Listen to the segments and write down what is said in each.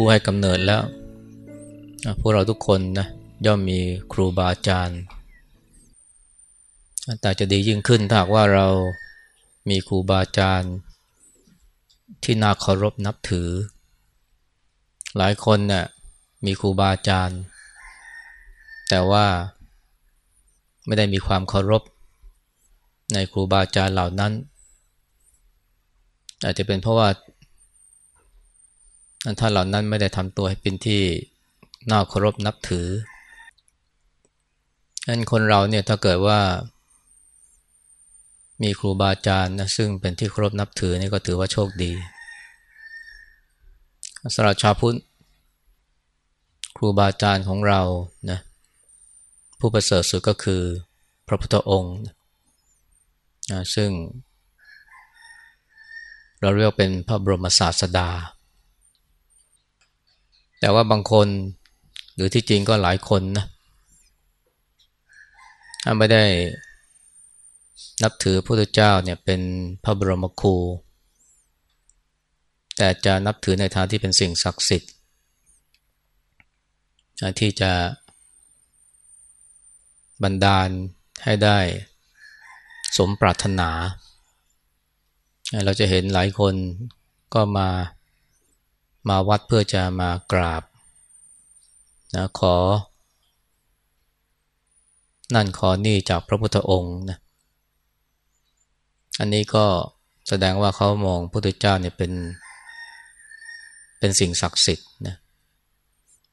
ผู้ให้กำเนิดแล้วพวกเราทุกคนนะย่อมมีครูบาอาจารย์แต่จะดียิ่งขึ้นถ้าว่าเรามีครูบาอาจารย์ ที่น่าเคารพนับถือ หลายคนเนะ่ยมีครูบาอาจารย์ แต่ว่าไม่ได้มีความเคารพ ในครูบาอาจารย์เหล่านั้น อาจจะเป็นเพราะว่า ท่านเหล่านั้นไม่ได้ทำตัวให้เป็นที่น่าเคารพนับถือฉะนั้นคนเราเนี่ยถ้าเกิดว่า มีครูบาอาจารย์นะซึ่งเป็นที่เคารพนับถือนี่ก็ถือว่าโชคดีสำหรับชาวพุทธครูบาอาจารย์ของเรานะผู้ประเสริฐสุดก็คือพระพุทธองค์นะซึ่ง เราเรียกเป็นพระบรมศาสดา แต่ว่าบางคนหรือที่จริงก็หลายคนนะถ้าไม่ได้นับถือพระพุทธเจ้าเนี่ยเป็นพระบรมครู แต่จะนับถือในทางที่เป็นสิ่งศักดิ์สิทธิ์ที่จะบันดาลให้ได้สมปรารถนา เราจะเห็นหลายคนก็มา มาวัดเพื่อจะมากราบนะขอ นั่นขอนี่จากพระพุทธองค์นะอันนี้ก็แสดงว่าเขามองพระพุทธเจ้าเนี่ยเป็น เป็นสิ่งศักดิ์สิทธิ์นะ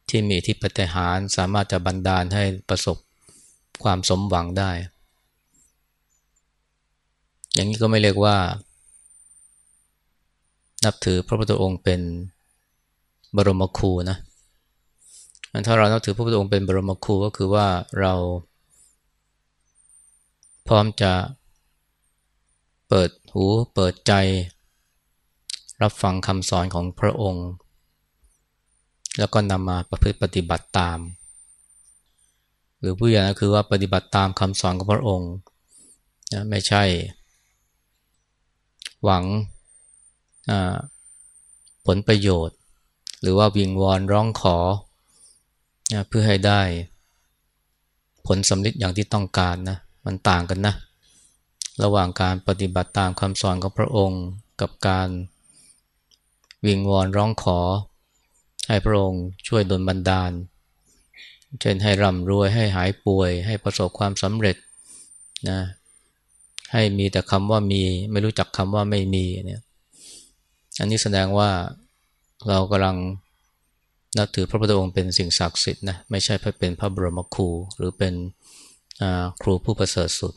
ที่มีที่ปฏิหารสามารถจะบันดาลให้ประสบความสมหวังได้ อย่างนี้ก็ไม่เรียกว่า นับถือพระพุทธองค์เป็น บรมครูนะถ้าเรานับถือพระพุทธองค์เป็นบรมครูก็คือว่าเรา พร้อมจะเปิดหูเปิดใจ รับฟังคำสอนของพระองค์ แล้วก็นำมาประพฤติปฏิบัติตาม หรือผู้ใหญ่ก็คือว่าปฏิบัติตามคำสอนของพระองค์นะไม่ใช่ หวังผลประโยชน์ หรือว่าวิงวอนร้องขอนะเพื่อให้ได้ผลสำลิดอย่างที่ต้องการนะมันต่างกันนะ ระหว่างการปฏิบัติตามคำสอนของพระองค์กับการวิงวอนร้องขอ ให้พระองค์ช่วยดลบันดาล เช่นให้ร่ำรวยให้หายป่วย ให้ประสบความสำเร็จนะให้มีแต่คำว่ามีไม่รู้จักคำว่าไม่มีเนี่ยอันนี้แสดงว่า เรากำลังนับถือพระพุทธองค์เป็นสิ่งศักดิ์สิทธิ์นะไม่ใช่เพื่อเป็นพระบรมครูหรือเป็นครูผู้ประเสริฐสุด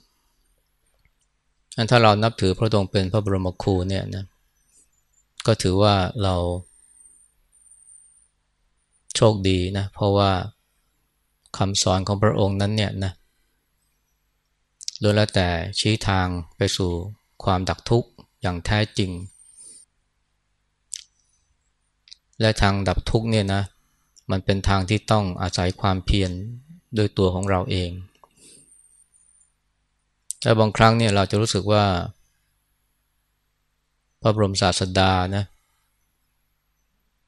อันถ้าเรานับถือพระองค์เป็นพระบรมครูเนี่ยนะก็ถือว่าเราโชคดีนะเพราะว่าคำสอนของพระองค์นั้นเนี่ยนะโดยแล้วแต่ชี้ทางไปสู่ความดักทุกข์อย่างแท้จริง และทางดับทุกข์เนี่ยนะ มันเป็นทางที่ต้องอาศัยความเพียรโดยตัวของเราเองแต่บางครั้งเนี่ยเราจะรู้สึกว่า พระบรมศาสดานะ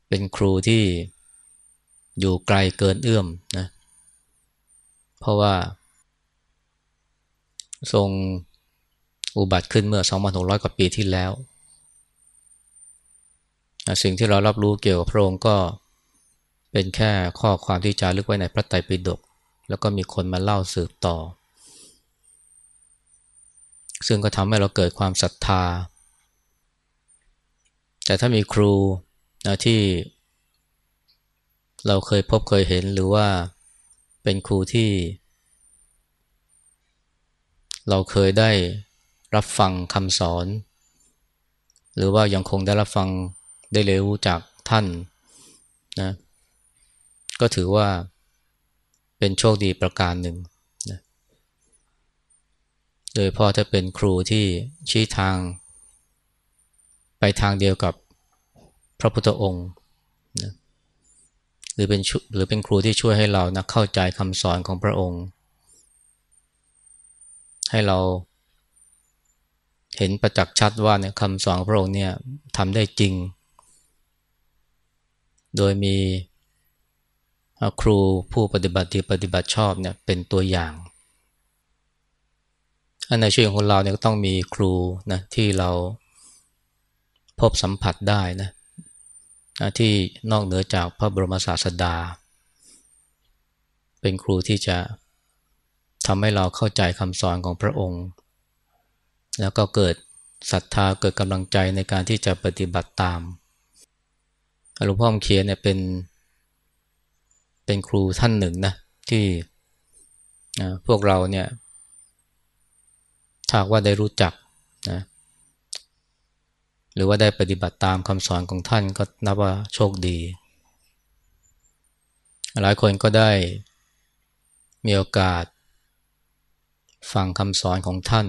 เป็นครูที่อยู่ไกลเกินเอื้อมนะเเพราะว่า ทรงอุบัติขึ้นเมื่อ 2,600 กว่าปีที่แล้ว สิ่งที่เรารับรู้เกี่ยวกับพระองค์ก็เป็นแค่ข้อความที่จารึกไว้ในพระไตรปิฎกแล้วก็มีคนมาเล่าสืบต่อ ซึ่งก็ทำให้เราเกิดความศรัทธา แต่ถ้ามีครูนะที่เราเคยพบเคยเห็นหรือว่าเป็นครูที่ เราเคยได้รับฟังคำสอน หรือว่ายังคงได้รับฟัง ได้เร็วจากท่านนะก็ถือว่าเป็นโชคดีประการหนึ่งนะโดยพ่อถ้าเป็นครูที่ชี้ทาง ไปทางเดียวกับพระพุทธองค์นะหรือเป็นหรือเป็นครูที่ช่วยให้เรานะเข้าใจคำสอนของพระองค์ ให้เราเห็นประจักษ์ชัดว่าเนี่ยคำสอนพระองค์เนี่ยทำได้จริง โดยมีครูผู้ปฏิบัติดีปฏิบัติชอบเนี่ยเป็นตัวอย่างอันในชีวิตของเราเนี่ยก็ต้องมีครูนะที่เราพบสัมผัสได้นะที่นอกเหนือจากพระบรมศาสดา เป็นครูที่จะทำให้เราเข้าใจคำสอนของพระองค์ แล้วก็เกิดศรัทธาเกิดกำลังใจในการที่จะปฏิบัติตาม หลวงพ่อมเขียนเนี่ยเป็น เป็นครูท่านหนึ่งนะที่พวกเราเนี่ยถ้าว่าได้รู้จักนะหรือว่าได้ปฏิบัติตามคำสอนของท่านก็นับว่าโชคดี หลายคนก็ได้มีโอกาสฟังคำสอนของท่าน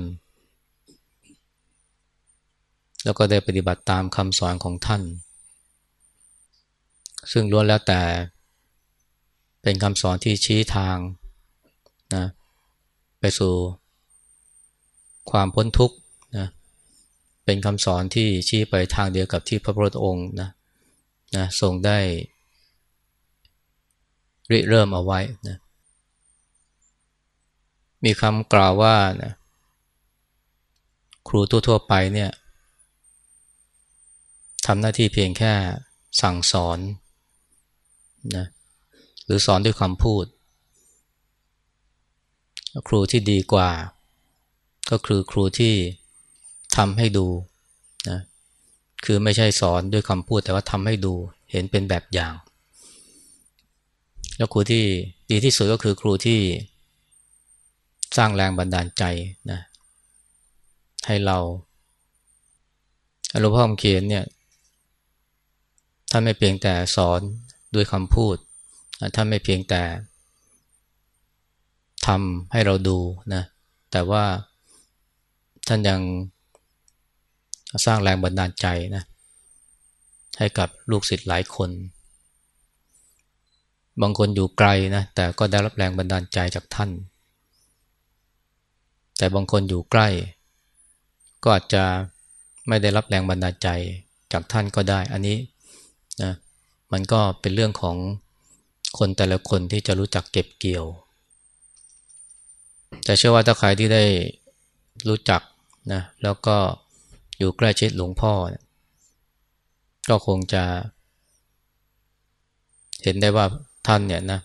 แล้วก็ได้ปฏิบัติตามคำสอนของท่าน ซึ่งล้วนแล้วแต่เป็นคำสอนที่ชี้ทางนะไปสู่ความพ้นทุกข์นะเป็นคำสอนที่ชี้ไปทางเดียวกับที่พระพุทธองค์นะนะทรงได้ ริเริ่มเอาไว้นะมีคำกล่าวว่านะครูทั่วๆไปเนี่ยทำหน้าที่เพียงแค่สั่งสอน นะหรือสอนด้วยคำพูด ครูที่ดีกว่า ก็คือครูที่ทำให้ดูนะคือไม่ใช่สอนด้วยคำพูดแต่ว่าทำให้ดูเห็นเป็นแบบอย่าง แล้วครูที่ดีที่สุดก็คือครูที่สร้างแรงบันดาลใจนะให้เราหลวงพ่อคำเขียนเนี่ยท่านไม่เพียงแต่สอน ด้วยคำพูดท่านไม่เพียงแต่ทำให้เราดูนะแต่ว่าท่านยังสร้างแรงบันดาลใจนะให้กับลูกศิษย์หลายคน บางคนอยู่ไกลนะแต่ก็ได้รับแรงบันดาลใจจากท่าน แต่บางคนอยู่ใกล้ ก็อาจจะไม่ได้รับแรงบันดาลใจจากท่านก็ได้ อันนี้นะ มันก็เป็นเรื่องของคนแต่ละคนที่จะรู้จักเก็บเกี่ยว แต่เชื่อว่าถ้าใครที่ได้รู้จักนะแล้วก็อยู่ใกล้ชิดหลวงพ่อ ก็คงจะ เห็นได้ว่าท่านเนี่ยนะ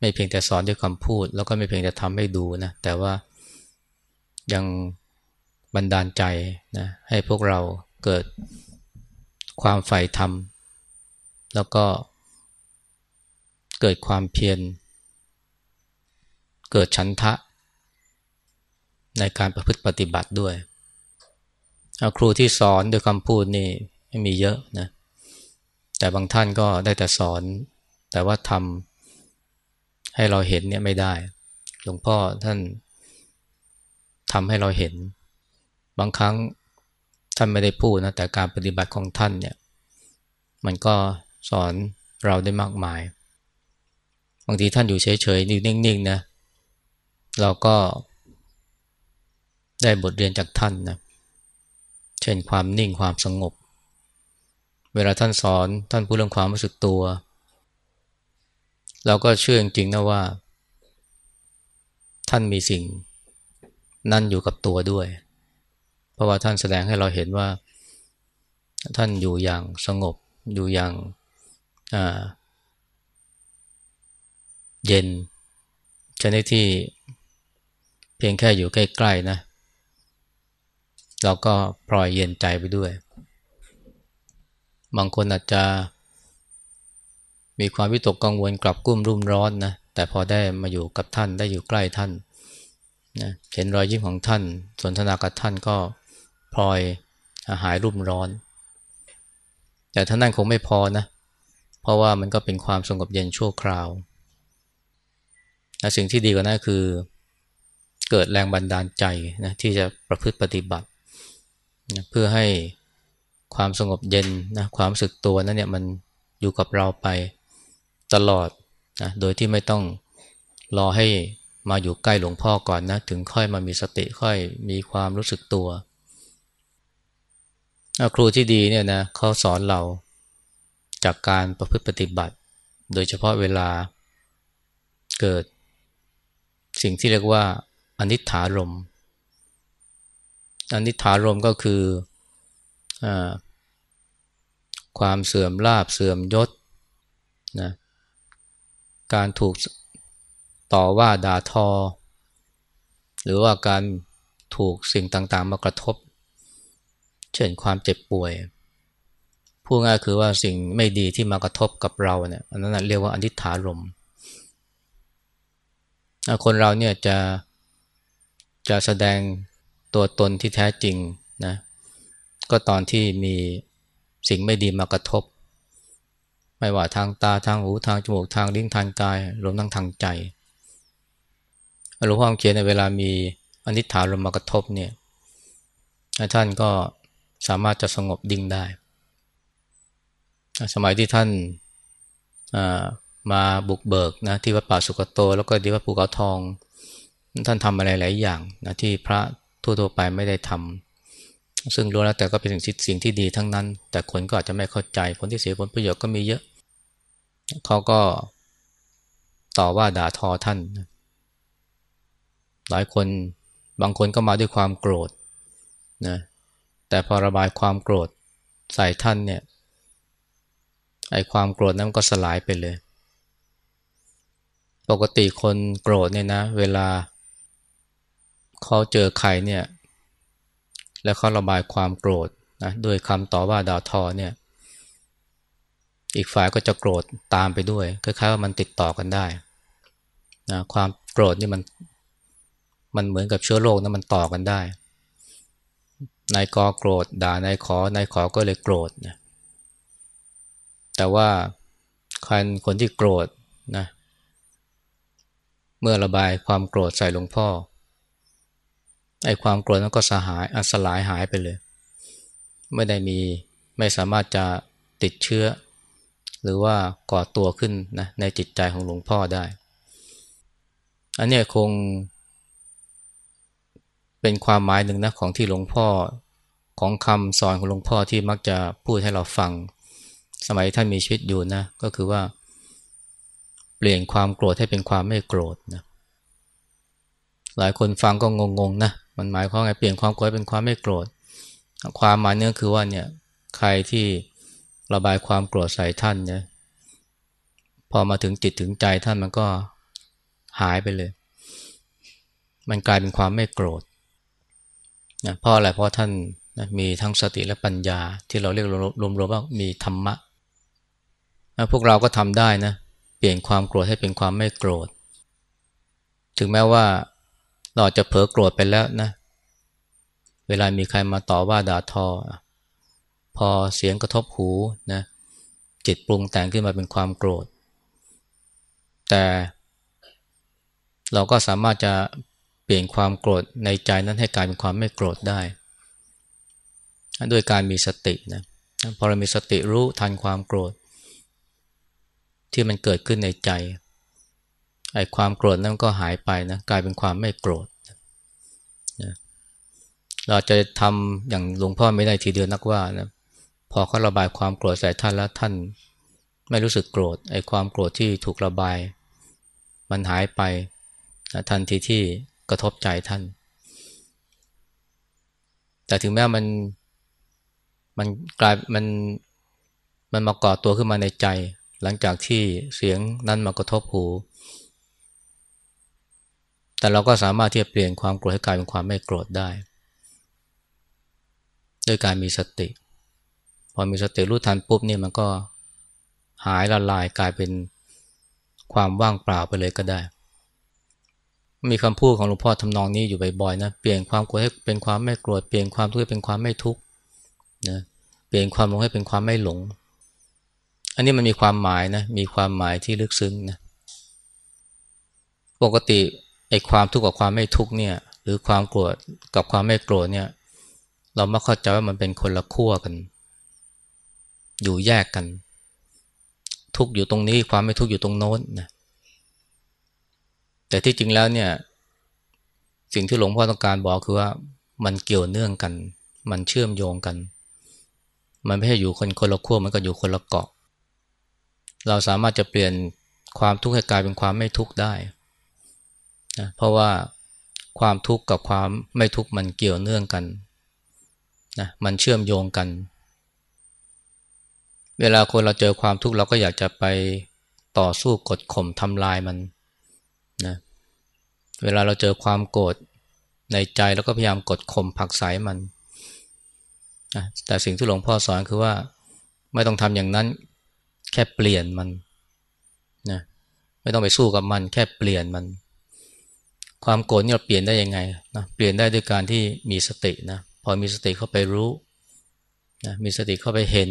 ไม่เพียงแต่สอนด้วยคำพูด แล้วก็ไม่เพียงแต่ทำให้ดูนะแต่ว่ายังบันดาลใจนะให้พวกเราเกิดความใฝ่ธรรม แล้วก็เกิดความเพียร เกิดชันทะ ในการประพฤติปฏิบัติด้วยครูที่สอนด้วยคำพูดนี่ไม่มีเยอะนะแต่บางท่านก็ได้แต่สอน แต่ว่าทำให้เราเห็นเนี่ยไม่ได้ หลวงพ่อท่านทำให้เราเห็น บางครั้งท่านไม่ได้พูดนะแต่การปฏิบัติของท่านเนี่ย มันก็ สอนเราได้มากมาย บางทีท่านอยู่เฉยๆนิ่งๆนะ เราก็ได้บทเรียนจากท่านนะ เช่นความนิ่งความสงบ เวลาท่านสอนท่านพูดเรื่องความรู้สึกตัว เราก็เชื่อจริงๆนะว่า ท่านมีสิ่งนั่นอยู่กับตัวด้วย เพราะว่าท่านแสดงให้เราเห็นว่า ท่านอยู่อย่างสงบอยู่อย่าง เย็นชนิดที่เพียงแค่อยู่ใกล้ๆนะ เราก็ปล่อยเย็นใจไปด้วย บางคนอาจจะ มีความวิตกกังวลกลับกุ้มรุ่มร้อนนะแต่พอได้มาอยู่กับท่านได้อยู่ใกล้ท่านนะเห็นรอยยิ้มของท่าน สนทนากับท่านก็พลอยหายรุ่มร้อน แต่ท่านนั้นคงไม่พอนะเพราะว่ามันก็เป็นความสงบเย็นชั่วคราวและสิ่งที่ดีกว่านั้นคือ เกิดแรงบันดาลใจนะที่จะประพฤติปฏิบัตินะเพื่อให้ความสงบเย็นนะความสึกตัวนั้นเนี่ยมันอยู่กับเราไปตลอดนะโดยที่ไม่ต้องรอให้มาอยู่ใกล้หลวงพ่อก่อนนะ ถึงค่อยมามีสติค่อยมีความรู้สึกตัว ครูที่ดีเนี่ยนะเขาสอนเรา จากการประพฤติปฏิบัติ โดยเฉพาะเวลาเกิดสิ่งที่เรียกว่าอนิถารมอนิถารมก็คืออความเสื่อมลาบเสื่อมยศนะการถูกต่อว่าด่าทอ หรือว่าการถูกสิ่งต่างๆมากระทบ เช่นความเจ็บป่วย พูดง่ายคือว่าสิ่งไม่ดีที่มากระทบกับเราเนี่ยอันนั้นเรียกว่าอนิถารมคนเราเนี่ยจะจะแสดงตัวตนที่แท้จริงนะก็ตอนที่มีสิ่งไม่ดีมากระทบ ไม่ว่าทางตาทางหูทางจมูกทางลิ้นทางกายรวมทั้งทางใจหลวงพ่อเขียนในเวลามีอนิจฐานลมมากระทบเนี่ยท่านก็สามารถจะสงบดิ่งได้ สมัยที่ท่านมาบุกเบิกนะที่วัดป่าสุกโต แล้วก็ที่วัดภูเขาทอง ท่านทำอะไรหลายอย่างนะที่พระทั่วๆไปไม่ได้ทำซึ่งรู้แล้วแต่ก็เป็นสิ่งสิ่งที่ดีทั้งนั้น แต่คนก็อาจจะไม่เข้าใจคนที่เสียผลประโยชน์ก็มีเยอะ เขาก็ต่อว่าด่าทอท่าน หลายคนบางคนก็มาด้วยความโกรธนะแต่พอระบายความโกรธใส่ท่านเนี่ย ไอ้ความโกรธนั้นก็สลายไปเลย ปกติคนโกรธเนี่ยนะ เวลาเขาเจอใครเนี่ย แล้วเขาระบายความโกรธนะด้วยคำต่อว่าด่าทอเนี่ย อีกฝ่ายก็จะโกรธตามไปด้วยคล้ายๆว่ามันติดต่อกันได้นะความโกรธนี่มันมันเหมือนกับเชื้อโรคนะมันต่อกันได้นายกอโกรธด่านายขอนายขอก็เลยโกรธนะ แต่ว่าคนคนที่โกรธนะเมื่อระบายความโกรธใส่หลวงพ่อไอ้ความโกรธนั้นก็สหายอสลายหายไปเลย ไม่ได้มีไม่สามารถจะติดเชื้อ หรือว่าก่อตัวขึ้นนะในจิตใจของหลวงพ่อได้ อันนี้คง เป็นความหมายหนึ่งนะของที่หลวงพ่อของคำสอนของหลวงพ่อที่มักจะพูดให้เราฟัง สมัยท่านมีชีวิตอยู่นะ ก็คือว่า เปลี่ยนความโกรธให้เป็นความไม่โกรธนะหลายคนฟังก็งงๆนะมันหมายความไงเปลี่ยนความโกรธเป็นความไม่โกรธ ความหมายเนื้อคือว่าเนี่ยใครที่ระบายความโกรธใส่ท่านเนี่ยพอมาถึงจิตถึงใจท่านมันก็หายไปเลย มันกลายเป็นความไม่โกรธนะเพราะอะไรเพราะท่านนะมีทั้งสติและปัญญาที่เราเรียกรวมๆว่ามีธรรมะ พวกเราก็ทำได้นะ เปลี่ยนความโกรธให้เป็นความไม่โกรธ ถึงแม้ว่าเราจะเผลอโกรธไปแล้วนะ เวลามีใครมาต่อว่าด่าทอ พอเสียงกระทบหูนะ จิตปรุงแต่งขึ้นมาเป็นความโกรธ แต่เราก็สามารถจะเปลี่ยนความโกรธในใจนั้นให้กลายเป็นความไม่โกรธได้ ด้วยการมีสตินะพอเรามีสติรู้ทันความโกรธ ที่มันเกิดขึ้นในใจไอ้ความโกรธนั้นก็หายไปนะกลายเป็นความไม่โกรธนะเราจะทำอย่างหลวงพ่อไม่ได้ทีเดียวนักว่านะพอเขาระบายความโกรธใส่ท่านแล้วท่าน ไม่รู้สึกโกรธไอ้ความโกรธที่ถูกระบาย มันหายไปนะทันทีที่กระทบใจท่าน แต่ถึงแม้มันมันกลายมันมันมาก่อตัวขึ้นมาในใจ หลังจากที่เสียงนั้นมากระทบหู แต่เราก็สามารถที่จะเปลี่ยนความโกรธให้กลายเป็นความไม่โกรธได้ ด้วยการมีสติ พอมีสติรู้ทันปุ๊บนี่มันก็หายละลายกลายเป็นความว่างเปล่าไปเลยก็ได้ มีคำพูดของหลวงพ่อทำนองนี้อยู่บ่อยๆนะ เปลี่ยนความโกรธให้เป็นความไม่โกรธ เปลี่ยนความทุกข์ให้เป็นความไม่ทุกข์นะ เปลี่ยนความหลงให้เป็นความไม่หลง อันนี้มันมีความหมายนะมีความหมายที่ลึกซึ้งนะปกติไอ้ความทุกข์กับความไม่ทุกข์เนี่ยหรือความโกรธกับความไม่โกรธเนี่ย เราไม่เข้าใจว่ามันเป็นคนละขั้วกัน อยู่แยกกัน ทุกข์อยู่ตรงนี้ความไม่ทุกข์อยู่ตรงโน้นนะแต่ที่จริงแล้วเนี่ย สิ่งที่หลวงพ่อต้องการบอกคือว่ามันเกี่ยวเนื่องกัน มันเชื่อมโยงกัน มันไม่ใช่อยู่คนคนละขั้วมันก็อยู่คนละเกาะ เราสามารถจะเปลี่ยนความทุกข์ให้กลายเป็นความไม่ทุกข์ได้นะเพราะว่าความทุกข์กับความไม่ทุกข์มันเกี่ยวเนื่องกันนะมันเชื่อมโยงกัน เวลาคนเราเจอความทุกข์เราก็อยากจะไปต่อสู้กดข่มทำลายมันนะเวลาเราเจอความโกรธในใจแล้วก็พยายามกดข่มผักสายมันนะแต่สิ่งที่หลวงพ่อสอนคือว่า ไม่ต้องทำอย่างนั้น แค่เปลี่ยนมันนะไม่ต้องไปสู้กับมัน แค่เปลี่ยนมัน ความโกรธนี่เราเปลี่ยนได้ยังไงนะเปลี่ยนได้ด้วยการที่มีสตินะพอมีสติเข้าไปรู้นะมีสติเข้าไปเห็น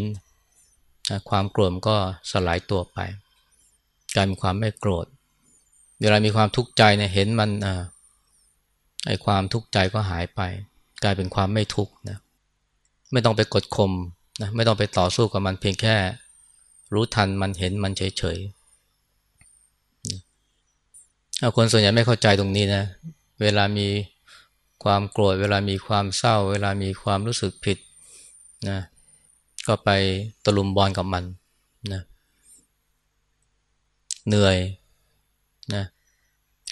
นะความโกรธก็สลายตัวไปกลายเป็นความไม่โกรธ เวลามีความทุกข์ใจเนี่ยเห็นมันอ่าไอความทุกข์ใจก็หายไป กลายเป็นความไม่ทุกข์นะไม่ต้องไปกดข่มนะไม่ต้องไปต่อสู้กับมันเพียงแค่ รู้ทันมันเห็นมันเฉยๆคนส่วนใหญ่ไม่เข้าใจตรงนี้นะ เวลามีความโกรธเวลามีความเศร้า เวลามีความรู้สึกผิดนะก็ไปตะลุมบอลกับมันนะเหนื่อยนะ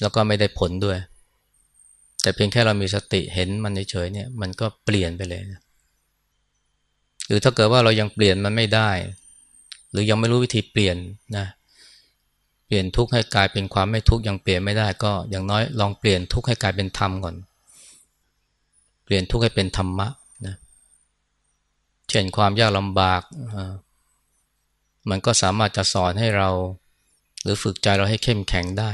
แล้วก็ไม่ได้ผลด้วย แต่เพียงแค่เรามีสติเห็นมันเฉยๆเนี่ย มันก็เปลี่ยนไปเลยนะหรือถ้าเกิดว่าเรายังเปลี่ยนมันไม่ได้ หรือยังไม่รู้วิธีเปลี่ยนนะเปลี่ยนทุกข์ให้กลายเป็นความไม่ทุกข์ยังเปลี่ยนไม่ได้ก็อย่างน้อยลองเปลี่ยนทุกข์ให้กลายเป็นธรรมก่อน เปลี่ยนทุกข์ให้เป็นธรรมะนะเช่นความยากลำบากมันก็สามารถจะสอนให้เรา หรือฝึกใจเราให้เข้มแข็งได้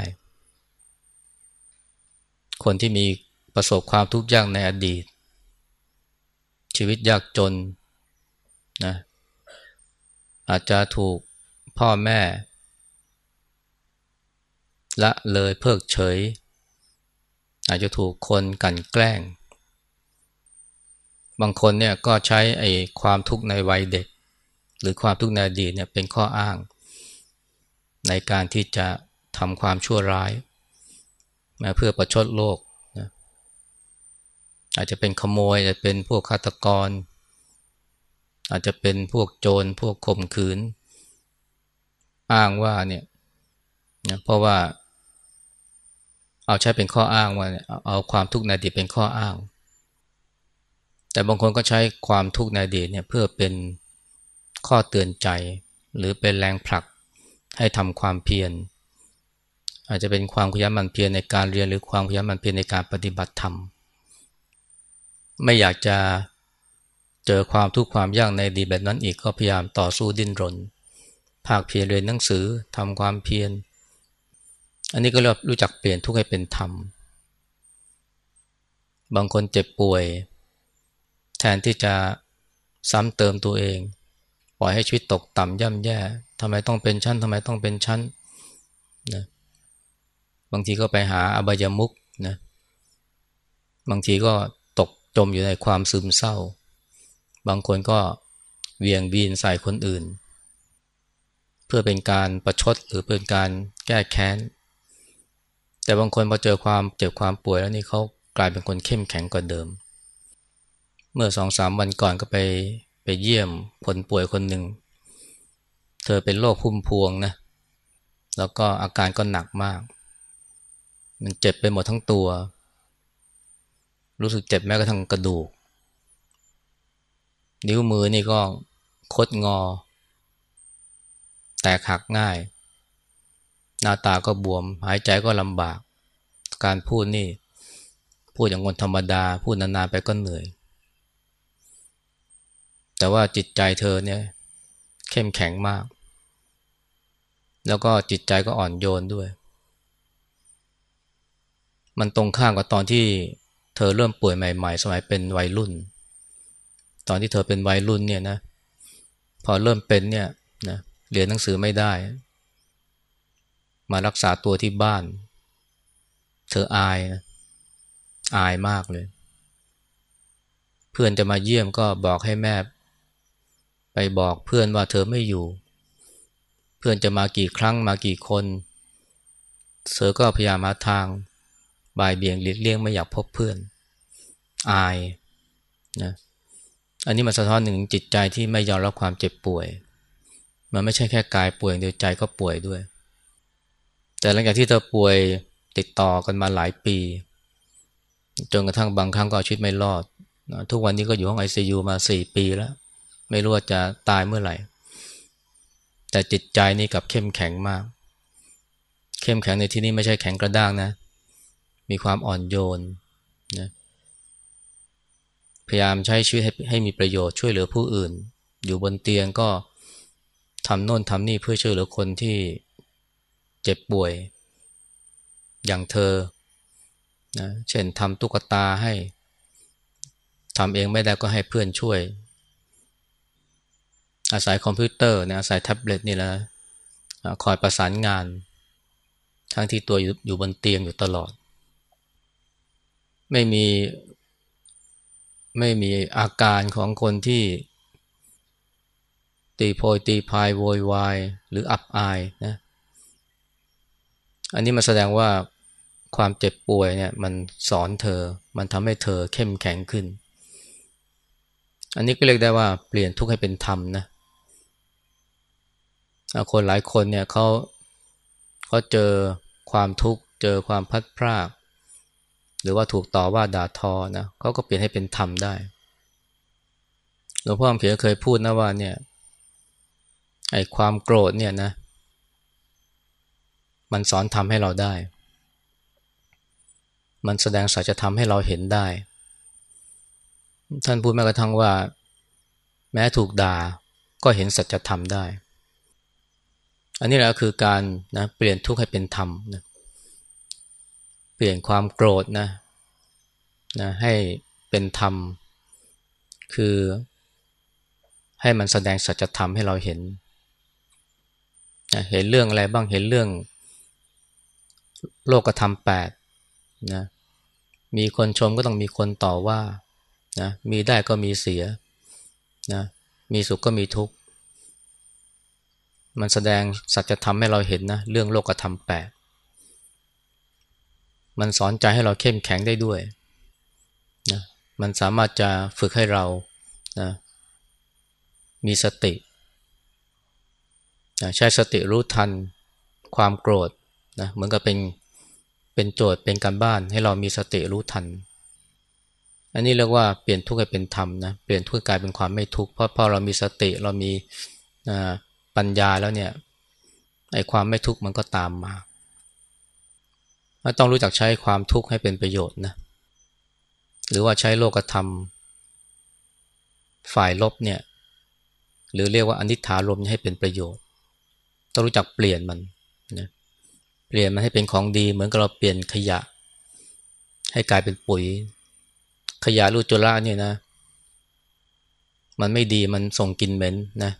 คนที่มีประสบความทุกข์ยากในอดีต ชีวิตยากจนนะ อาจจะถูกพ่อแม่ ละเลยเพิกเฉย อาจจะถูกคนกันแกล้ง บางคนเนี่ยก็ใช้ไอ้ความทุกข์ในวัยเด็ก หรือความทุกข์ในอดีตเนี่ยเป็นข้ออ้าง ในการที่จะทำความชั่วร้ายมาเพื่อประชดโลกนะอาจจะเป็นขโมยอาจจะเป็นพวกฆาตกร อาจจะเป็นพวกโจรพวกข่มขืน อ้างว่าเนี่ยนะเพราะว่า เอาใช้เป็นข้ออ้างว่าเอาความทุกข์ในอดีตเป็นข้ออ้าง แต่บางคนก็ใช้ความทุกข์ในอดีตเนี่ยเพื่อเป็นข้อเตือนใจ หรือเป็นแรงผลักให้ทำความเพียรอาจจะเป็นความขยันหมั่นเพียรในการเรียนหรือความขยันหมั่นเพียรในการปฏิบัติธรรม ไม่อยากจะ เจอความทุกข์ความยากในดีแบบนั้นอีกก็พยายามต่อสู้ดิ้นรน ภาคเพียรเรียนหนังสือทำความเพียร อันนี้ก็เรียกรู้จักเปลี่ยนทุกข์ให้เป็นธรรม บางคนเจ็บป่วย แทนที่จะซ้ำเติมตัวเอง ปล่อยให้ชีวิตตกต่ำย่ำแย่ทำไมต้องเป็นชั้นทำไมต้องเป็นชั้นนะบางทีก็ไปหาอบายมุกนะบางทีก็ตกจมอยู่ในความซึมเศร้า บางคนก็เวียงวีนใส่คนอื่น เพื่อเป็นการประชดหรือเป็นการแก้แค้น แต่บางคนพอเจอความเจ็บความป่วยแล้วนี่เขากลายเป็นคนเข้มแข็งกว่าเดิม เมื่อสองสามวันก่อนก็ไปไปเยี่ยมคนป่วยคนหนึ่ง เธอเป็นโรคพุ่มพวงนะ แล้วก็อาการก็หนักมาก มันเจ็บไปหมดทั้งตัว รู้สึกเจ็บแม้กระทั่งกระดูก นิ้วมือนี่ก็คดงอ แตกหักง่าย หน้าตาก็บวม หายใจก็ลำบาก การพูดนี่ พูดอย่างคนธรรมดา พูดนานๆไปก็เหนื่อย แต่ว่าจิตใจเธอเนี่ย เข้มแข็งมาก แล้วก็จิตใจก็อ่อนโยนด้วย มันตรงข้ามกับตอนที่เธอเริ่มป่วยใหม่ ๆ สมัยเป็นวัยรุ่น ตอนที่เธอเป็นวัยรุ่นเนี่ยนะพอเริ่มเป็นเนี่ยนะเรียนหนังสือไม่ได้ มารักษาตัวที่บ้าน เธออายนะอายมากเลย เพื่อนจะมาเยี่ยมก็บอกให้แม่ ไปบอกเพื่อนว่าเธอไม่อยู่ เพื่อนจะมากี่ครั้งมากี่คน เธอก็พยายามหาทางบ่ายเบี่ยงเลีกเลี่ยงไม่อยากพบเพื่อน อายนะ อันนี้มันสะท้อนหนึ่งจิตใจที่ไม่ยอมรับความเจ็บป่วย มันไม่ใช่แค่กายป่วยเดียวใจก็ป่วยด้วย แต่หลังจากที่เธอป่วยติดต่อกันมาหลายปี จนกระทั่งบางครั้งก็ชีวิตไม่รอด ทุกวันนี้ก็อยู่ห้องไอซียูมาสี่ปีแล้ว ไม่รู้ว่าจะตายเมื่อไหร่ แต่จิตใจนี่กับเข้มแข็งมาก เข้มแข็งในที่นี้ไม่ใช่แข็งกระด้างนะ มีความอ่อนโยนนะ พยายามใช้ชีวิตให้ให้มีประโยชน์ช่วยเหลือผู้อื่น อยู่บนเตียงก็ทำโน่นทำนี่เพื่อช่วยเหลือคนที่เจ็บป่วย อย่างเธอนะเช่นทำตุ๊กตาให้ทำเองไม่ได้ก็ให้เพื่อนช่วย อาศัยคอมพิวเตอร์นะอาศัยแท็บเล็ตนี่แหละคอยประสานงาน ทั้งที่ตัวอยู่บนเตียงอยู่ตลอด ไม่มี ไม่มีอาการของคนที่ ตีโพยตีพายโวยวายหรืออับอายนะอันนี้มาแสดงว่าความเจ็บป่วยเนี่ยมันสอนเธอ มันทำให้เธอเข้มแข็งขึ้น อันนี้ก็เรียกได้ว่าเปลี่ยนทุกข์ให้เป็นธรรมนะคนหลายคนเนี่ยเขาเขาเจอความทุกข์เจอความพัดพราก หรือว่าถูกต่อว่าด่าทอนะเขาก็เปลี่ยนให้เป็นธรรมได้หลวงพ่อเขียนเคยพูดนะว่าเนี่ยไอ้ความโกรธเนี่ยนะ มันสอนทำให้เราได้ มันแสดงสัจธรรมให้เราเห็นได้ ท่านพูดแม้กระทั่งว่า แม้ถูกด่าก็เห็นสัจธรรมได้ อันนี้แหละคือการนะเปลี่ยนทุกข์ให้เป็นธรรมนะ เปลี่ยนความโกรธนะนะให้เป็นธรรม คือให้มันแสดงสัจธรรมให้เราเห็นนะเห็นเรื่องอะไรบ้างเห็นเรื่อง โลกธรรมแปดนะมีคนชมก็ต้องมีคนต่อว่านะมีได้ก็มีเสียนะมีสุขก็มีทุกข์ มันแสดงสัจธรรมให้เราเห็นนะ เรื่องโลกธรรมแปด มันสอนใจให้เราเข้มแข็งได้ด้วยนะมันสามารถจะฝึกให้เรานะมีสตินะใช้สติรู้ทันความโกรธนะเหมือนกับเป็นเป็นโจทย์เป็นการบ้านให้เรามีสติรู้ทัน อันนี้เรียกว่าเปลี่ยนทุกข์ให้เป็นธรรมนะเปลี่ยนทุกข์กลายเป็นความไม่ทุกข์เพราะพอเรามีสติเรามีปัญญาแล้วเนี่ยไอ้ความไม่ทุกข์มันก็ตามมา ต้องรู้จักใช้ความทุกข์ให้เป็นประโยชน์นะหรือว่าใช้โลกธรรม ฝ่ายลบเนี่ยหรือเรียกว่าอนิถารมให้เป็นประโยชน์ ต้องรู้จักเปลี่ยนมันนะเปลี่ยนมันให้เป็นของดี เหมือนกับเราเปลี่ยนขยะ ให้กลายเป็นปุ๋ย ขยะรูจุระเนี่ยนะ มันไม่ดีมันส่งกลิ่นเหม็นนะ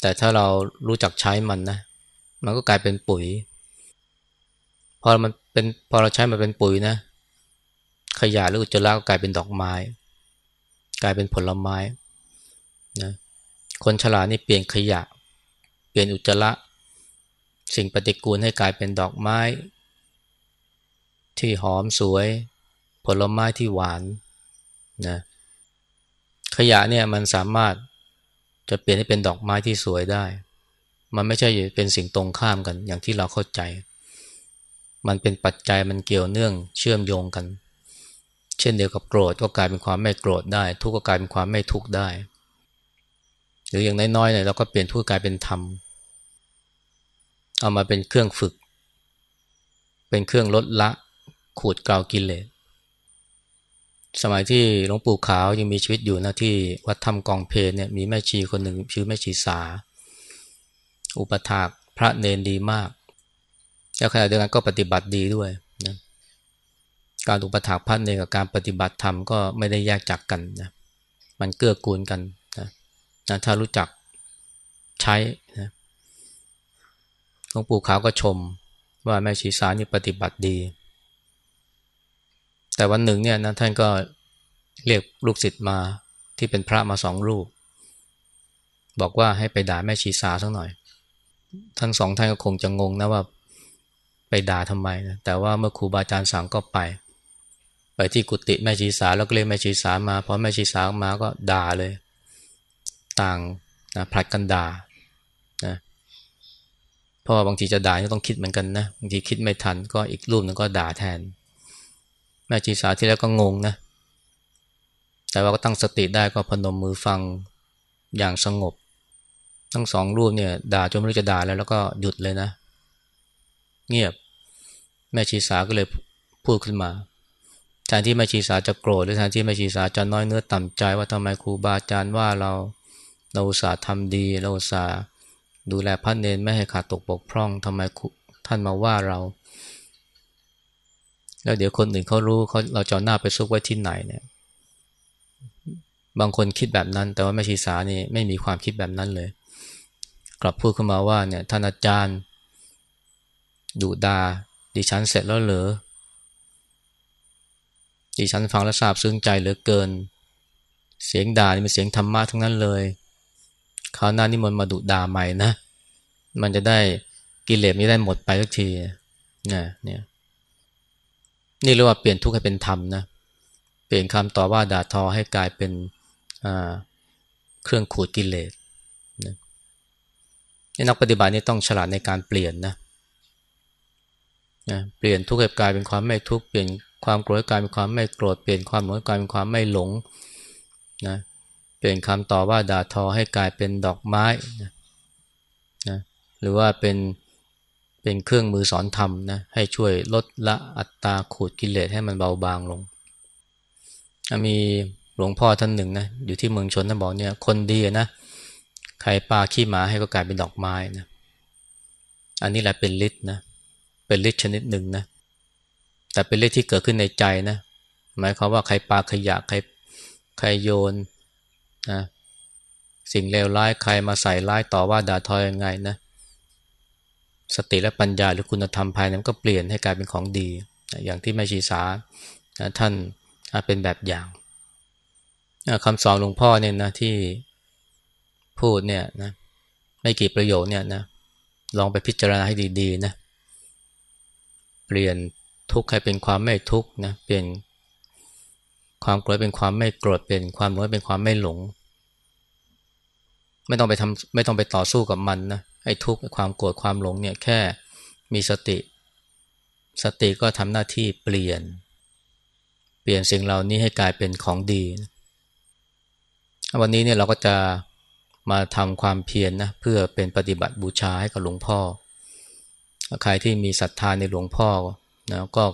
แต่ถ้าเรารู้จักใช้มันนะ มันก็กลายเป็นปุ๋ย อมันเป็นพอเราใช้มันเป็นปุ๋ยนะ ขยะหรืออุจจาระก็กลายเป็นดอกไม้ กลายเป็นผลไม้นะคนฉลาดนี่เปลี่ยนขยะ เปลี่ยนอุจจาระสิ่งปฏิกูลให้กลายเป็นดอกไม้ ที่หอมสวย ผลไม้ที่หวานนะขยะเนี่ยมันสามารถจะเปลี่ยนให้เป็นดอกไม้ที่สวยได้ มันไม่ใช่เป็นสิ่งตรงข้ามกันอย่างที่เราเข้าใจ มันเป็นปัจจัยมันเกี่ยวเนื่องเชื่อมโยงกัน เช่นเดียวกับโกรธก็กลายเป็นความไม่โกรธได้ ทุกข์ก็กลายเป็นความไม่ทุกข์ได้ หรืออย่างน้อยๆเนี่ยเราก็เปลี่ยนทุกข์กลายเป็นธรรมเอามาเป็นเครื่องฝึก เป็นเครื่องลดละขูดกล่าวกิเลสสมัยที่หลวงปู่ขาวยังมีชีวิตอยู่นะที่วัดธรรมกองเพลเนี่ยมีแม่ชีคนหนึ่งชื่อแม่ชีสา อุปถากพระเนนดีมาก แล้วขณะเดียวกันก็ปฏิบัติดีด้วยนะการอุปถากพัฒน์เองกับการปฏิบัติธรรมก็ไม่ได้แยกจากกันนะมันเกื้อกูลกันนะนะถ้ารู้จักใช้นะหลวงปู่ขาวก็ชมว่าแม่ชีสานี่ปฏิบัติดี แต่วันหนึ่งเนี่ยนะท่านก็เรียกลูกศิษย์มาที่เป็นพระมาสองรูป บอกว่าให้ไปด่าแม่ชีสาสักหน่อย ทั้งสองท่านก็คงจะงงนะว่า ไปด่าทำไมนะแต่ว่าเมื่อครูบาอาจารย์สั่งก็ไป ไปที่กุฏิแม่ชีสาแล้วก็เรียกแม่ชีสามาพอแม่ชีสามาก็ด่าเลย ต่างนะผลัดกันด่านะเพราะบางทีจะด่าก็ต้องคิดเหมือนกันนะบางทีคิดไม่ทันก็อีกรูปนึงก็ด่าแทน แม่ชีสาที่แล้วก็งงนะแต่ว่าก็ตั้งสติได้ก็พนมมือฟังอย่างสงบ ทั้งสองรูปเนี่ยด่าจนไม่รู้จะด่าแล้วแล้วก็หยุดเลยนะ เงียบ แม่ชีสาก็เลยพูดขึ้นมาแทนที่แม่ชีสาจะโกรธหรือแทนที่แม่ชีสาจะน้อยเนื้อต่ำใจ ว่าทำไมครูบาอาจารย์ว่าเราเราอุตส่าห์ทำดีเราอุตส่าห์ดูแลพระเนนไม่ให้ขาดตกบกพร่องทำไมท่านมาว่าเรา แล้วเดี๋ยวคนอื่นเขารู้เขาเราจะหน้าไปซุกไว้ที่ไหนเนี่ย บางคนคิดแบบนั้น แต่ว่าแม่ชีสานี่ไม่มีความคิดแบบนั้นเลย กลับพูดขึ้นมาว่าเนี่ยท่านอาจารย์ ดูดาดิฉันเสร็จแล้วเหรอดิฉันฟังแล้วซาบซึ้งใจเหลือเกิน เสียงด่านี่เป็นเสียงธรรมะทั้งนั้นเลยคราวหน้านี่มันมาดุดาใหม่นะ มันจะได้กิเลสนี้ได้หมดไปทุกทีนี่เนี่ยนี่เรียกว่าเปลี่ยนทุกข์ให้เป็นธรรมนะเปลี่ยนคำต่อว่าด่าทอให้กลายเป็นเครื่องขูดกิเลสนะนักปฏิบัตินี่ต้องฉลาดในการเปลี่ยนนะ นะเปลี่ยนทุกข์ให้กลายเป็นความไม่ทุกข์เปลี่ยนความโกรธกลายเป็นความไม่โกรธเปลี่ยนความหลงกลายเป็นความไม่หลงนะเปลี่ยนคำต่อว่าด่าทอให้กลายเป็นดอกไม้นะนะหรือว่าเป็นเป็นเครื่องมือสอนธรรมนะให้ช่วยลดละอัตตาขูดกิเลสให้มันเบาบางลง มีหลวงพ่อท่านหนึ่งนะอยู่ที่เมืองชนท่านบอกเนี่ยคนดีนะใครปาขี้หมาให้ก็กลายเป็นดอกไม้นะอันนี้แหละเป็นฤทธิ์นะ เป็นฤทธิ์ชนิดหนึ่งนะ แต่เป็นเรื่องที่เกิดขึ้นในใจนะ หมายความว่าใครปาขยะใครใครโยนนะสิ่งเลวร้ายใครมาใส่ร้ายต่อว่าด่าทอยังไงนะ สติและปัญญาหรือคุณธรรมภายในมันก็เปลี่ยนให้กลายเป็นของดี อย่างที่แม่ชีสานะท่านเป็นแบบอย่างคำสอนหลวงพ่อเนี่ยนะที่พูดเนี่ยนะไม่กี่ประโยคเนี่ยนะลองไปพิจารณาให้ดีๆนะ เปลี่ยนทุกข์ให้เป็นความไม่ทุกข์นะเปลี่ยนความโกรธเป็นความไม่โกรธเป็นความหลงเป็นความไม่หลง ไม่ต้องไปทำไม่ต้องไปต่อสู้กับมันนะไอ้ทุกข์ความโกรธความหลงเนี่ยแค่มีสติ สติก็ทำหน้าที่เปลี่ยน เปลี่ยนสิ่งเหล่านี้ให้กลายเป็นของดี วันนี้เนี่ยเราก็จะมาทำความเพียรนนะเพื่อเป็นปฏิบัติบูชาให้กับหลวงพ่อ ใครที่มีศรัทธาในหลวงพ่อนะก็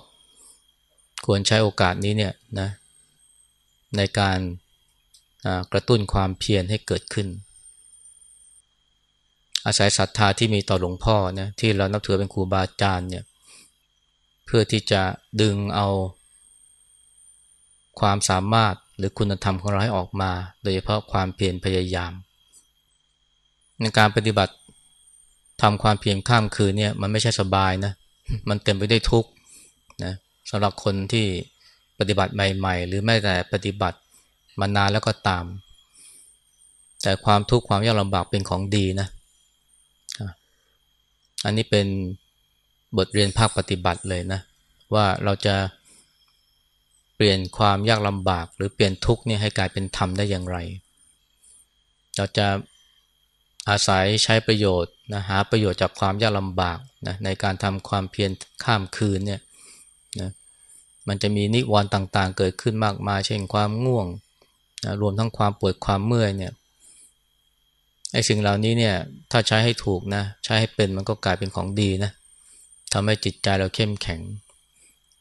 ควรใช้โอกาสนี้เนี่ยนะในการกระตุ้นความเพียรให้เกิดขึ้น อาศัยศรัทธาที่มีต่อหลวงพ่อนะที่เรานับถือเป็นครูบาอาจารย์เนี่ยเพื่อที่จะดึงเอาความสามารถหรือคุณธรรมของเราให้ออกมา โดยเฉพาะความเพียรพยายาม ในการปฏิบัติ ทำความเพียรข้ามคืนเนี่ยมันไม่ใช่สบายนะ มันเต็มไปด้วยทุกข์นะสำหรับคนที่ปฏิบัติใหม่ๆ หรือแม้แต่ปฏิบัติมานานแล้วก็ตาม แต่ความทุกข์ความยากลำบากเป็นของดีนะ อันนี้เป็นบทเรียนภาคปฏิบัติเลยนะ ว่าเราจะเปลี่ยนความยากลำบาก หรือเปลี่ยนทุกข์นี่ให้กลายเป็นธรรมได้อย่างไร เราจะ อาศัยใช้ประโยชน์นะหาประโยชน์จากความยากลำบากนะในการทำความเพียรข้ามคืนเนี่ยนะมันจะมีนิวรณ์ต่างๆ เกิดขึ้นมากมาย เช่นความง่วงนะรวมทั้งความปวดความเมื่อยเนี่ยไอ้สิ่งเหล่านี้เนี่ยถ้าใช้ให้ถูกนะใช้ให้เป็นมันก็กลายเป็นของดีนะทำให้จิตใจเราเข้มแข็ง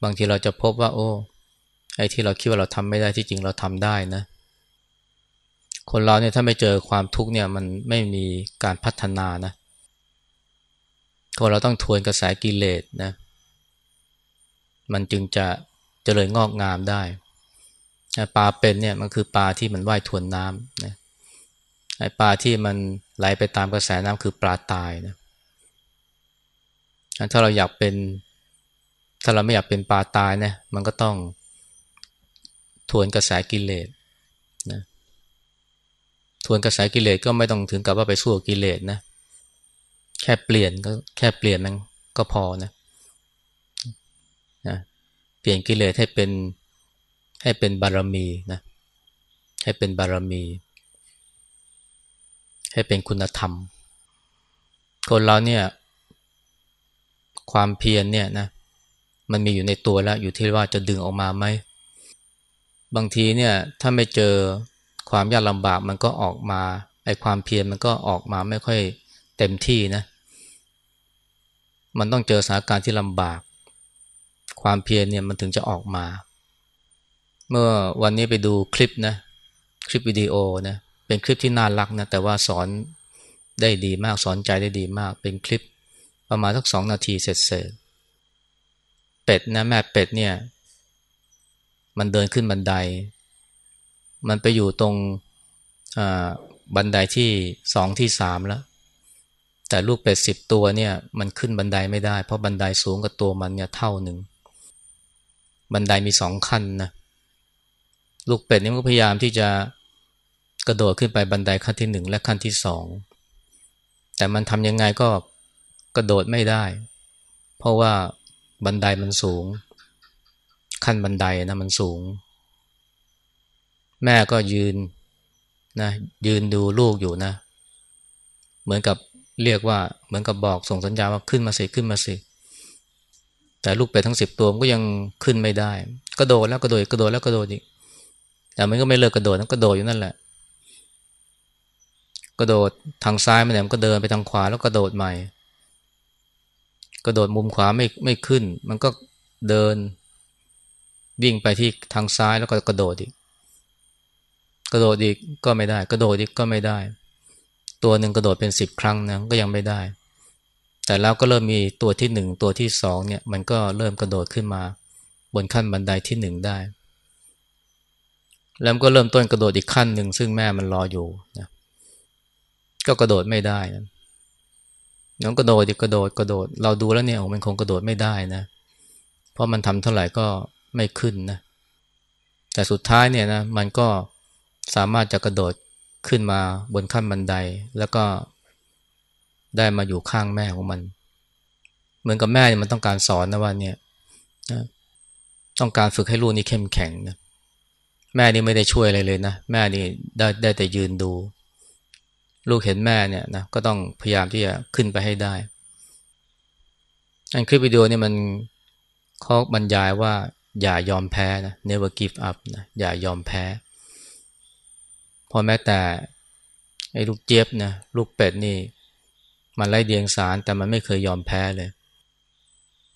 บางทีเราจะพบว่า โอ้ไอ้ที่เราคิดว่าเราทำไม่ได้ที่จริงเราทำได้นะ คนเราเนี่ยถ้าไม่เจอความทุกข์เนี่ยมันไม่มีการพัฒนานะคนเราต้องทวนกระแสกิเลสนะ มันจึงจะเจริญงอกงามได้ปลาเป็นเนี่ยมันคือปลาที่มันว่ายทวนน้ำนะไอปลาที่มันไหลไปตามกระแสน้ำคือปลาตายนะถ้าเราอยากเป็น ถ้าเราไม่อยากเป็นปลาตายเนี่ยมันก็ต้องทวนกระแสกิเลส ทวนกระแสกิเลสก็ไม่ต้องถึงกับว่าไปสู้กิเลสนะ แค่เปลี่ยนก็แค่เปลี่ยนมันก็พอนะนะเปลี่ยนกิเลสให้เป็นให้เป็นบารมีนะให้เป็นบารมี ให้เป็นคุณธรรม คนเราเนี่ยความเพียรเนี่ยนะมันมีอยู่ในตัวแล้วอยู่ที่ว่าจะดึงออกมาไหมบางทีเนี่ยถ้าไม่เจอ ความยากลำบากมันก็ออกมาไอความเพียรมันก็ออกมาไม่ค่อยเต็มที่นะมันต้องเจอสถานการณ์ที่ลำบาก ความเพียรเนี่ยมันถึงจะออกมา เมื่อวันนี้ไปดูคลิปนะคลิปวิดีโอนะเป็นคลิปที่น่ารักนะแต่ว่าสอนได้ดีมากสอนใจได้ดีมาก เป็นคลิปประมาณสักสองนาทีเสร็จเสร็จเป็ดนะแม่เป็ดเนี่ย มันเดินขึ้นบันได มันไปอยู่ตรงบันไดที่สองที่สามแล้ว แต่ลูกเป็ดสิบตัวเนี่ยมันขึ้นบันไดไม่ได้ เพราะบันไดสูงกว่าตัวมันเนี่ยเท่าหนึ่ง บันไดมีสองขั้นนะ ลูกเป็ดนี่มันก็พยายามที่จะกระโดดขึ้นไปบันไดขั้นที่หนึ่งและขั้นที่สอง แต่มันทำยังไงก็กระโดดไม่ได้ เพราะว่าบันไดมันสูง ขั้นบันไดนะมันสูง แม่ก็ยืนนะยืนดูลูกอยู่นะ เหมือนกับเรียกว่าเหมือนกับบอกส่งสัญญาว่าขึ้นมาสิขึ้นมาสิแต่ลูกเป็ดทั้งสิบตัวมันก็ยังขึ้นไม่ได้กระโดดแล้วกระโดดกระโดดแล้วกระโดดอีกแต่มันก็ไม่เลิกกระโดดนะกระโดดอยู่นั่นแหละ กระโดดทางซ้ายมันเนี่ยมันก็เดินไปทางขวาแล้วกระโดดใหม่ กระโดดมุมขวาไม่ไม่ขึ้น มันก็เดินวิ่งไปที่ทางซ้ายแล้วก็กระโดดอีก กระโดดอีกก็ไม่ได้ กระโดดอีกก็ไม่ได้ ตัวหนึ่งกระโดดเป็นสิบครั้งนะก็ยังไม่ได้ แต่แล้วก็เริ่มมีตัวที่หนึ่งตัวที่สองเนี่ยมันก็เริ่มกระโดดขึ้นมา บนขั้นบันไดที่หนึ่งได้ แล้วก็เริ่มต้นกระโดดอีกขั้นหนึ่งซึ่งแม่มันรออยู่นะก็กระโดดไม่ได้นะน้องกระโดดกกระโดดกระโดด เราดูแล้วเนี่ยโอ้มันคงกระโดดไม่ได้นะ เพราะมันทำเท่าไหร่ก็ไม่ขึ้นนะ แต่สุดท้ายเนี่ยนะมันก็ สามารถจะกระโดดขึ้นมาบนขั้นบันไดแล้วก็ได้มาอยู่ข้างแม่ของมัน เหมือนกับแม่มันต้องการสอนนะว่าเนี่ยต้องการฝึกให้ลูกนี่เข้มแข็งนะแม่นี่ไม่ได้ช่วยอะไรเลยนะแม่นี่ได้ได้แต่ยืนดู ลูกเห็นแม่เนี่ยนะก็ต้องพยายามที่จะขึ้นไปให้ได้อันคลิปวิดีโอนี่มันเขาบรรยายว่าอย่ายอมแพ้นะ never give up นะอย่ายอมแพ้ พอแม้แต่ไอ้ลูกเจี๊ยบนะลูกเป็ดนี่ มันไล่เดียงสารแต่มันไม่เคยยอมแพ้เลย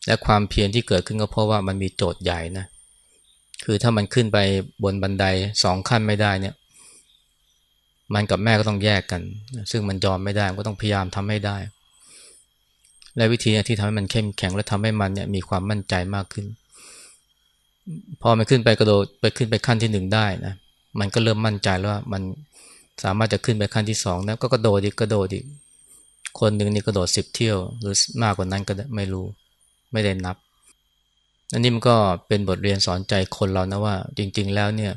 และความเพียรที่เกิดขึ้นก็เพราะว่ามันมีโจทย์ใหญ่นะคือถ้ามันขึ้นไปบนบันไดสองขั้นไม่ได้เนี่ย มันกับแม่ก็ต้องแยกกัน ซึ่งมันยอมไม่ได้ก็ต้องพยายามทำให้ได้ และวิธีที่ทำให้มันเข้มแข็งและทำให้มันเนี่ยมีความมั่นใจมากขึ้น พอมันขึ้นไปกระโดดไปขึ้นไปขั้นที่หนึ่งได้นะ มันก็เริ่มมั่นใจแล้วว่ามันสามารถจะขึ้นไปขั้นที่สองนะก็กระโดดอีกกระโดดอีกคนหนึ่งนี่กระโดดสิบเที่ยว หรือมากกว่านั้นก็ไม่รู้ไม่ได้นับ อันนี้มันก็เป็นบทเรียนสอนใจคนเรานะว่า จริง ๆ แล้วเนี่ย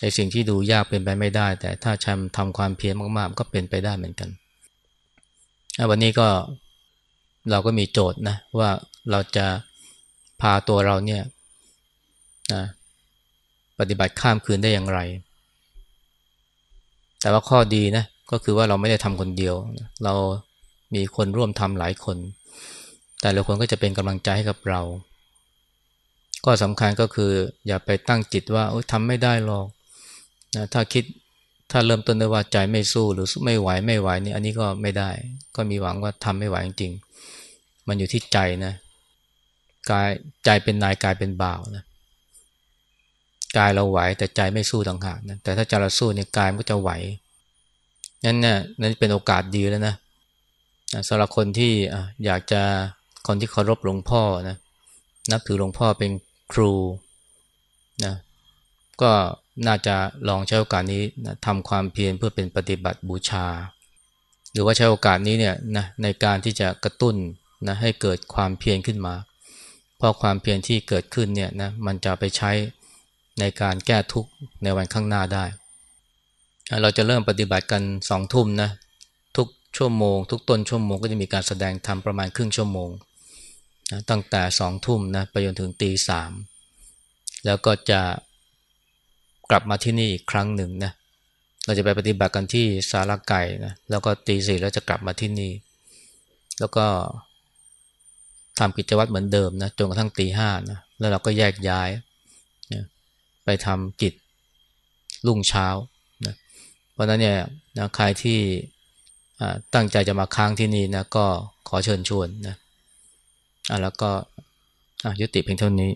ไอ้สิ่งที่ดูยากเป็นไปไม่ได้ แต่ถ้าชำทำความเพียรมากๆ ก็เป็นไปได้เหมือนกันวันนี้ก็เราก็มีโจทย์นะว่าเราจะพาตัวเราเนี่ยนะ ปฏิบัติข้ามคืนได้อย่างไร แต่ว่าข้อดีนะก็คือว่าเราไม่ได้ทำคนเดียว เรามีคนร่วมทำหลายคน แต่ละคนก็จะเป็นกำลังใจให้กับเรา ก็สำคัญก็คือ อย่าไปตั้งจิตว่าทำไม่ได้หรอกนะถ้าคิดถ้าเริ่มต้นด้วยว่าใจไม่สู้หรือไม่ไหวไม่ไหวนี่อันนี้ก็ไม่ได้ ก็มีหวังว่าทำไม่ไหวจริงๆมันอยู่ที่ใจนะกายใจเป็นนายกายเป็นบ่าวนะ กายเราไหวแต่ใจไม่สู้ต่างหากนะแต่ถ้าใจเราสู้เนี่ยกายมันก็จะไหวนั่นเนี่ยนั่นเป็นโอกาสดีแล้วนะสำหรับคนที่อยากจะคนที่เคารพหลวงพ่อนะนับถือหลวงพ่อเป็นครูนะก็น่าจะลองใช้โอกาสนี้นะทำความเพียรเพื่อเป็นปฏิบัติบูชา หรือว่าใช้โอกาสนี้เนี่ยนะในการที่จะกระตุ้นนะให้เกิดความเพียรขึ้นมา เพราะความเพียรที่เกิดขึ้นเนี่ยนะมันจะไปใช้ ในการแก้ทุกข์ในวันข้างหน้าได้ เราจะเริ่มปฏิบัติกันสองทุ่มนะทุกชั่วโมง ทุกต้นชั่วโมงก็จะมีการแสดงธรรมประมาณครึ่งชั่วโมงนะตั้งแต่สองทุ่มนะไปจนถึงตีสามแล้วก็จะกลับมาที่นี่อีกครั้งหนึ่งนะเราจะไปปฏิบัติกันที่สาราไก่นะแล้วก็ตีสี่แล้วจะกลับมาที่นี่ แล้วก็ทำกิจวัตรเหมือนเดิมนะจนกระทั่งตีห้านะแล้วเราก็แยกย้าย ไปทำกิจรุ่งเช้านะเพราะนั้นเนี่ยนะใครที่ตั้งใจจะมาค้างที่นี่นะก็ขอเชิญชวนนะแล้วก็ยุติเพียงเท่านี้